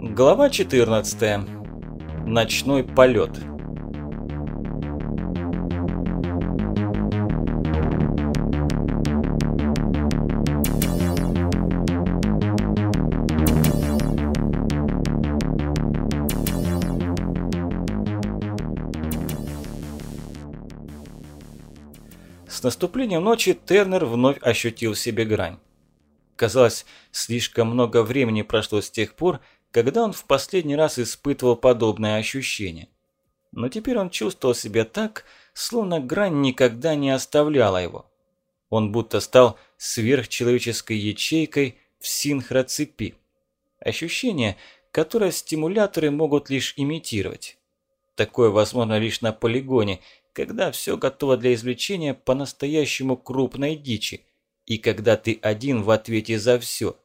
Глава 14. Ночной полет. С наступлением ночи Тернер вновь ощутил себе грань. Казалось, слишком много времени прошло с тех пор, когда он в последний раз испытывал подобное ощущение. Но теперь он чувствовал себя так, словно грань никогда не оставляла его. Он будто стал сверхчеловеческой ячейкой в синхроцепи. Ощущение, которое стимуляторы могут лишь имитировать. Такое возможно лишь на полигоне, когда все готово для извлечения по-настоящему крупной дичи, и когда ты один в ответе за все.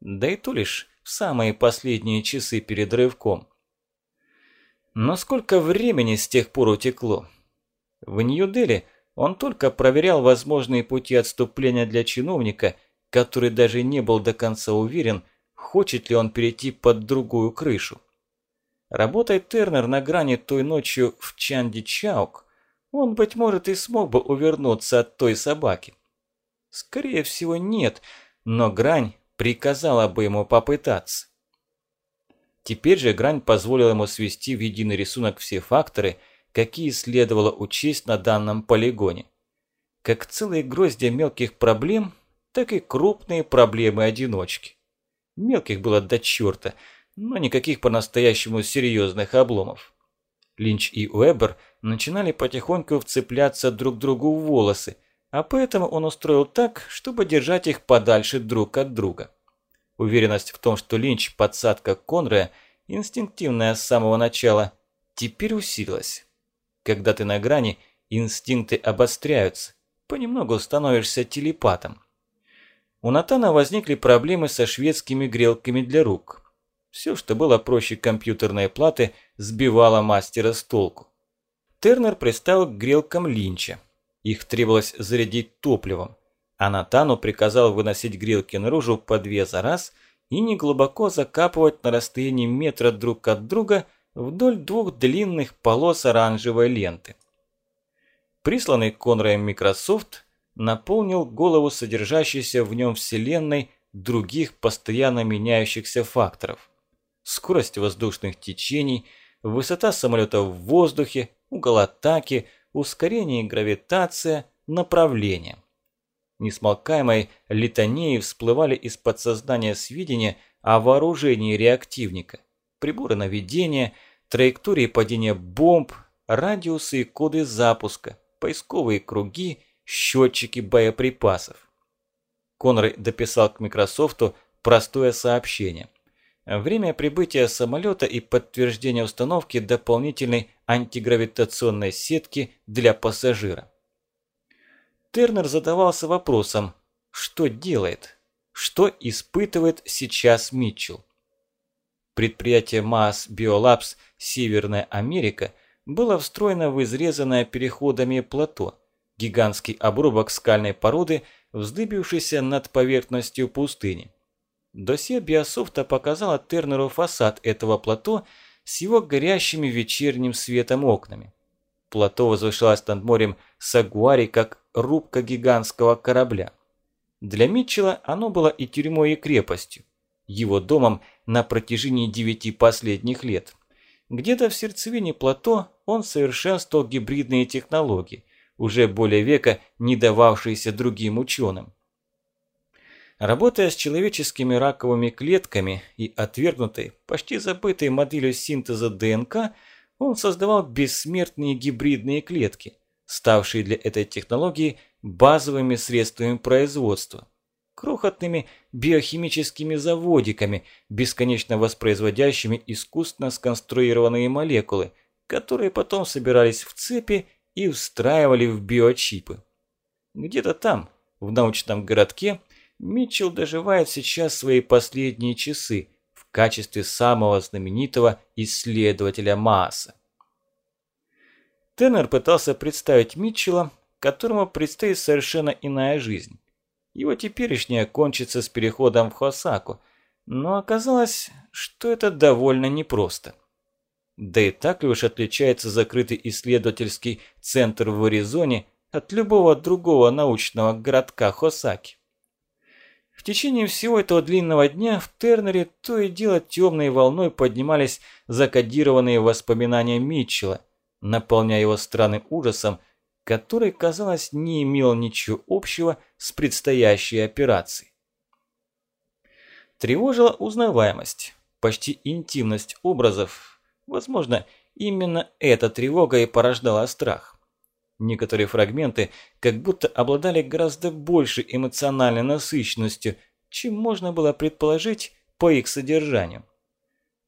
Да и то лишь в самые последние часы перед рывком. Но сколько времени с тех пор утекло? В Нью-Дели он только проверял возможные пути отступления для чиновника, который даже не был до конца уверен, хочет ли он перейти под другую крышу. Работая Тернер на грани той ночью в Чанди-Чаук, он, быть может, и смог бы увернуться от той собаки. Скорее всего, нет, но грань приказала бы ему попытаться. Теперь же грань позволила ему свести в единый рисунок все факторы, какие следовало учесть на данном полигоне. Как целые гроздья мелких проблем, так и крупные проблемы-одиночки. Мелких было до черта, но никаких по-настоящему серьезных обломов. Линч и Уэбер начинали потихоньку вцепляться друг другу в волосы, а поэтому он устроил так, чтобы держать их подальше друг от друга. Уверенность в том, что Линч – подсадка Конрая, инстинктивная с самого начала, теперь усилилась. Когда ты на грани, инстинкты обостряются, понемногу становишься телепатом. У Натана возникли проблемы со шведскими грелками для рук. Все, что было проще компьютерной платы, сбивало мастера с толку. Тернер пристал к грелкам Линча. Их требовалось зарядить топливом, а Натану приказал выносить грелки наружу по две за раз и неглубоко закапывать на расстоянии метра друг от друга вдоль двух длинных полос оранжевой ленты. Присланный Конраем Microsoft наполнил голову содержащейся в нем вселенной других постоянно меняющихся факторов. Скорость воздушных течений, высота самолета в воздухе, угол атаки – ускорение гравитация, направление. Несмолкаемой литанеи всплывали из подсознания сведения о вооружении реактивника, приборы наведения, траектории падения бомб, радиусы и коды запуска, поисковые круги, счетчики боеприпасов. Конрой дописал к Микрософту простое сообщение. Время прибытия самолета и подтверждение установки дополнительной антигравитационной сетки для пассажира. Тернер задавался вопросом, что делает, что испытывает сейчас Митчелл. Предприятие Mass Biolabs Северная Америка было встроено в изрезанное переходами плато, гигантский обрубок скальной породы, вздыбившийся над поверхностью пустыни. Досье Биософта показало Тернеру фасад этого плато с его горящими вечерним светом окнами. Плато возвышалось над морем Сагуари, как рубка гигантского корабля. Для Митчелла оно было и тюрьмой, и крепостью, его домом на протяжении девяти последних лет. Где-то в сердцевине плато он совершенствовал гибридные технологии, уже более века не дававшиеся другим ученым. Работая с человеческими раковыми клетками и отвергнутой, почти забытой моделью синтеза ДНК, он создавал бессмертные гибридные клетки, ставшие для этой технологии базовыми средствами производства. Крохотными биохимическими заводиками, бесконечно воспроизводящими искусственно сконструированные молекулы, которые потом собирались в цепи и встраивали в биочипы. Где-то там, в научном городке, Митчелл доживает сейчас свои последние часы в качестве самого знаменитого исследователя массы. Теннер пытался представить Митчелла, которому предстоит совершенно иная жизнь. Его теперешняя кончится с переходом в Хосаку, но оказалось, что это довольно непросто. Да и так ли уж отличается закрытый исследовательский центр в Аризоне от любого другого научного городка Хосаки? В течение всего этого длинного дня в Тернере то и дело темной волной поднимались закодированные воспоминания Митчелла, наполняя его странным ужасом, который, казалось, не имел ничего общего с предстоящей операцией. Тревожила узнаваемость, почти интимность образов. Возможно, именно эта тревога и порождала страх. Некоторые фрагменты как будто обладали гораздо большей эмоциональной насыщенностью, чем можно было предположить по их содержанию.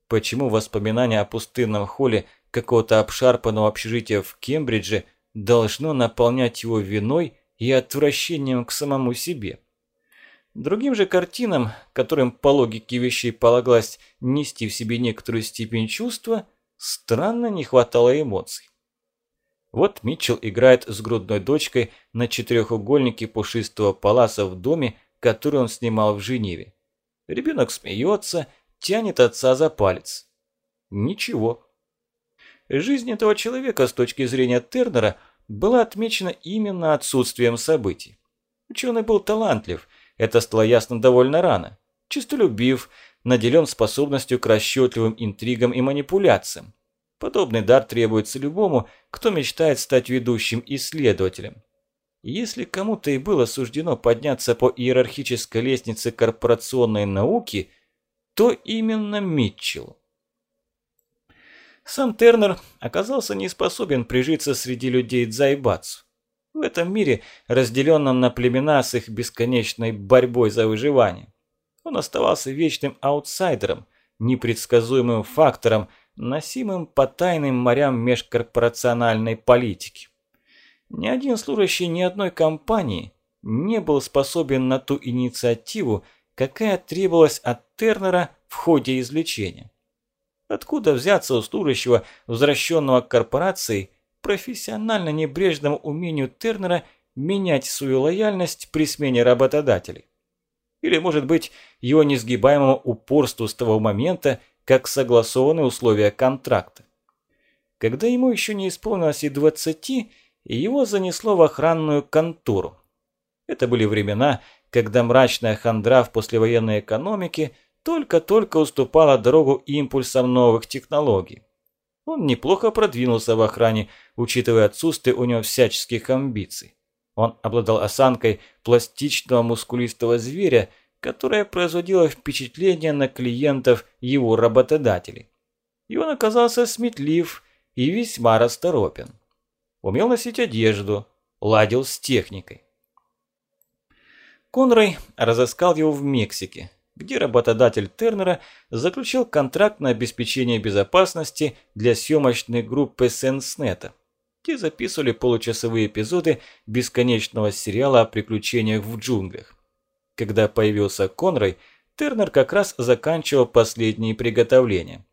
Почему воспоминание о пустынном холле какого-то обшарпанного общежития в Кембридже должно наполнять его виной и отвращением к самому себе? Другим же картинам, которым по логике вещей полагалось нести в себе некоторую степень чувства, странно не хватало эмоций. Вот Митчелл играет с грудной дочкой на четырехугольнике пушистого паласа в доме, который он снимал в Женеве. Ребенок смеется, тянет отца за палец. Ничего. Жизнь этого человека с точки зрения Тернера была отмечена именно отсутствием событий. Ученый был талантлив, это стало ясно довольно рано. Чистолюбив, наделен способностью к расчетливым интригам и манипуляциям. Подобный дар требуется любому, кто мечтает стать ведущим исследователем. Если кому-то и было суждено подняться по иерархической лестнице корпорационной науки, то именно Митчелл. Сам Тернер оказался не способен прижиться среди людей Дзайбацу. В этом мире, разделенном на племена с их бесконечной борьбой за выживание. Он оставался вечным аутсайдером, непредсказуемым фактором, носимым по тайным морям межкорпорациональной политики. Ни один служащий ни одной компании не был способен на ту инициативу, какая требовалась от Тернера в ходе извлечения. Откуда взяться у служащего, возвращенного к корпорации, профессионально небрежному умению Тернера менять свою лояльность при смене работодателей? Или, может быть, его несгибаемому упорству с того момента, как согласованы условия контракта. Когда ему еще не исполнилось и двадцати, его занесло в охранную контору. Это были времена, когда мрачная хандра в послевоенной экономике только-только уступала дорогу импульсам новых технологий. Он неплохо продвинулся в охране, учитывая отсутствие у него всяческих амбиций. Он обладал осанкой пластичного мускулистого зверя которая производила впечатление на клиентов его работодателей. И он оказался сметлив и весьма расторопен. Умел носить одежду, ладил с техникой. Конрой разыскал его в Мексике, где работодатель Тернера заключил контракт на обеспечение безопасности для съемочной группы Сенснета. Те записывали получасовые эпизоды бесконечного сериала о приключениях в джунглях. Когда появился Конрой, Тернер как раз заканчивал последние приготовления.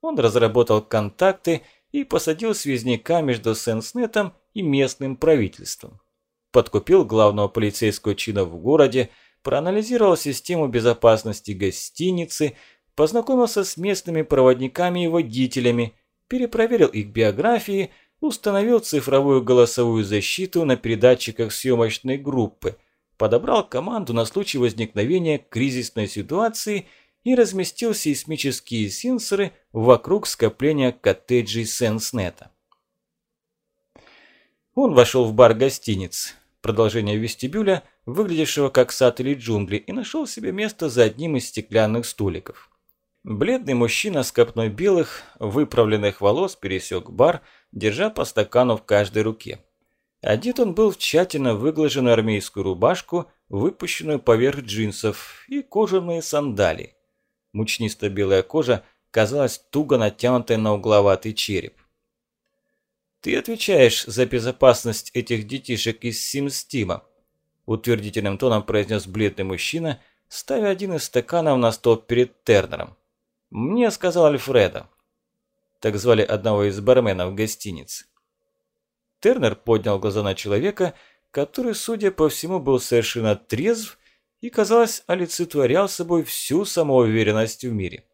Он разработал контакты и посадил связняка между Сенснетом и местным правительством. Подкупил главного полицейского чина в городе, проанализировал систему безопасности гостиницы, познакомился с местными проводниками и водителями, перепроверил их биографии, установил цифровую голосовую защиту на передатчиках съемочной группы – подобрал команду на случай возникновения кризисной ситуации и разместил сейсмические сенсоры вокруг скопления коттеджей Сенснета. Он вошел в бар гостиниц, продолжение вестибюля, выглядевшего как сад или джунгли, и нашел себе место за одним из стеклянных столиков. Бледный мужчина с копной белых, выправленных волос пересек бар, держа по стакану в каждой руке. Одет он был в тщательно выглаженную армейскую рубашку, выпущенную поверх джинсов, и кожаные сандалии. Мучнисто-белая кожа казалась туго натянутой на угловатый череп. «Ты отвечаешь за безопасность этих детишек из Симстима», утвердительным тоном произнес бледный мужчина, ставя один из стаканов на стол перед Тернером. «Мне сказал Альфреда». Так звали одного из барменов гостиницы. Тернер поднял глаза на человека, который, судя по всему, был совершенно трезв и, казалось, олицетворял собой всю самоуверенность в мире.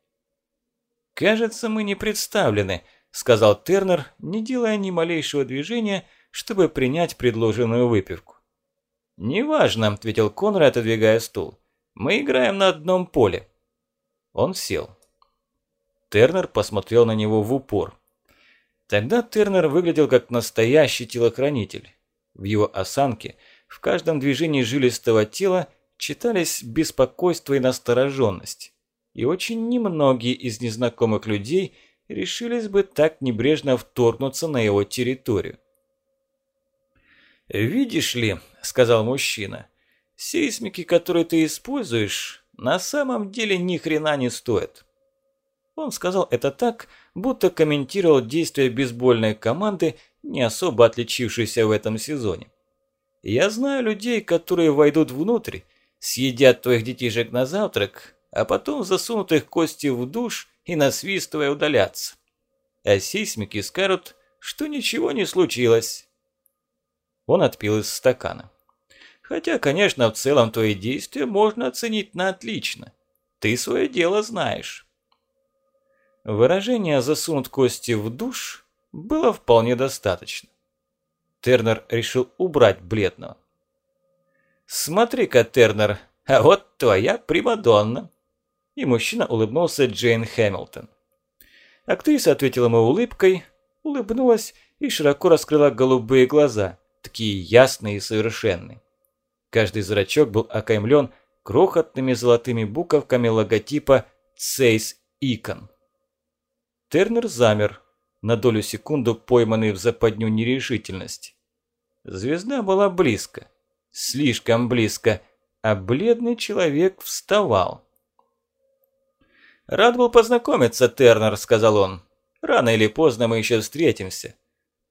«Кажется, мы не представлены», – сказал Тернер, не делая ни малейшего движения, чтобы принять предложенную выпивку. «Неважно», – ответил Конрад, отодвигая стул. «Мы играем на одном поле». Он сел. Тернер посмотрел на него в упор. Тогда Тернер выглядел как настоящий телохранитель. В его осанке, в каждом движении жилистого тела читались беспокойство и настороженность. И очень немногие из незнакомых людей решились бы так небрежно вторгнуться на его территорию. «Видишь ли», – сказал мужчина, – «сейсмики, которые ты используешь, на самом деле ни хрена не стоят». Он сказал это так, будто комментировал действия бейсбольной команды, не особо отличившейся в этом сезоне. Я знаю людей, которые войдут внутрь, съедят твоих детишек на завтрак, а потом засунут их кости в душ и насвистывая удалятся. А сейсмики скажут, что ничего не случилось. Он отпил из стакана. Хотя, конечно, в целом твои действия можно оценить на отлично. Ты свое дело знаешь. Выражение «засунут кости в душ» было вполне достаточно. Тернер решил убрать бледного. «Смотри-ка, Тернер, а вот твоя Примадонна!» И мужчина улыбнулся Джейн Хэмилтон. Актриса ответила ему улыбкой, улыбнулась и широко раскрыла голубые глаза, такие ясные и совершенные. Каждый зрачок был окаймлен крохотными золотыми буковками логотипа «Цейс Икон». Тернер замер, на долю секунду пойманный в западню нерешительность. Звезда была близко, слишком близко, а бледный человек вставал. «Рад был познакомиться, Тернер», – сказал он. «Рано или поздно мы еще встретимся.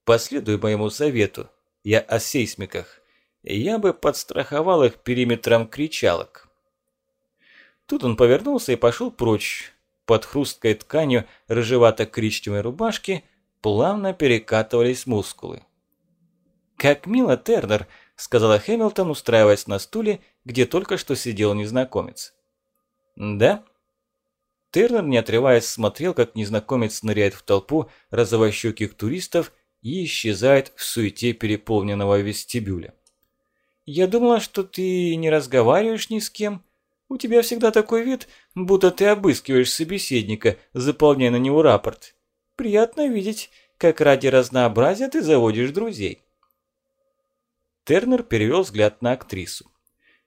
Последуй моему совету. Я о сейсмиках. Я бы подстраховал их периметром кричалок». Тут он повернулся и пошел прочь, под хрусткой тканью рыжевато-коричневой рубашки плавно перекатывались мускулы. «Как мило, Тернер!» – сказала Хэмилтон, устраиваясь на стуле, где только что сидел незнакомец. «Да?» Тернер, не отрываясь, смотрел, как незнакомец ныряет в толпу розовощеких туристов и исчезает в суете переполненного вестибюля. «Я думала, что ты не разговариваешь ни с кем», у тебя всегда такой вид, будто ты обыскиваешь собеседника, заполняя на него рапорт. Приятно видеть, как ради разнообразия ты заводишь друзей». Тернер перевел взгляд на актрису.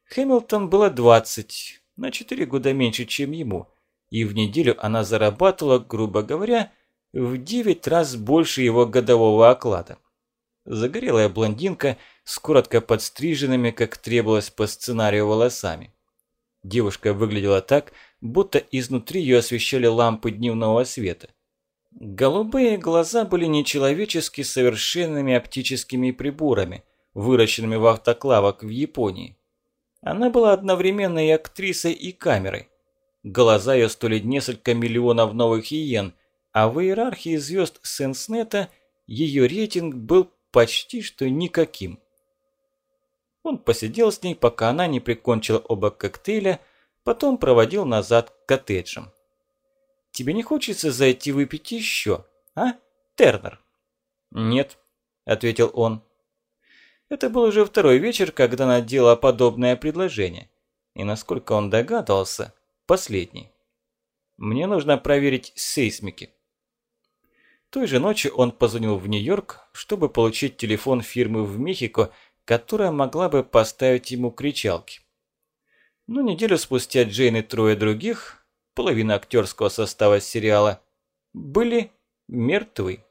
Хэмилтон было 20, на 4 года меньше, чем ему, и в неделю она зарабатывала, грубо говоря, в 9 раз больше его годового оклада. Загорелая блондинка с коротко подстриженными, как требовалось по сценарию, волосами. Девушка выглядела так, будто изнутри ее освещали лампы дневного света. Голубые глаза были нечеловечески совершенными оптическими приборами, выращенными в автоклавах в Японии. Она была одновременно и актрисой, и камерой. Глаза ее стоили несколько миллионов новых иен, а в иерархии звезд Сенснета ее рейтинг был почти что никаким. Он посидел с ней, пока она не прикончила оба коктейля, потом проводил назад к коттеджам. «Тебе не хочется зайти выпить еще, а, Тернер?» «Нет», – ответил он. Это был уже второй вечер, когда она делала подобное предложение. И насколько он догадывался, последний. «Мне нужно проверить сейсмики». Той же ночью он позвонил в Нью-Йорк, чтобы получить телефон фирмы в Мехико, которая могла бы поставить ему кричалки. Но неделю спустя Джейн и трое других, половина актерского состава сериала, были мертвы.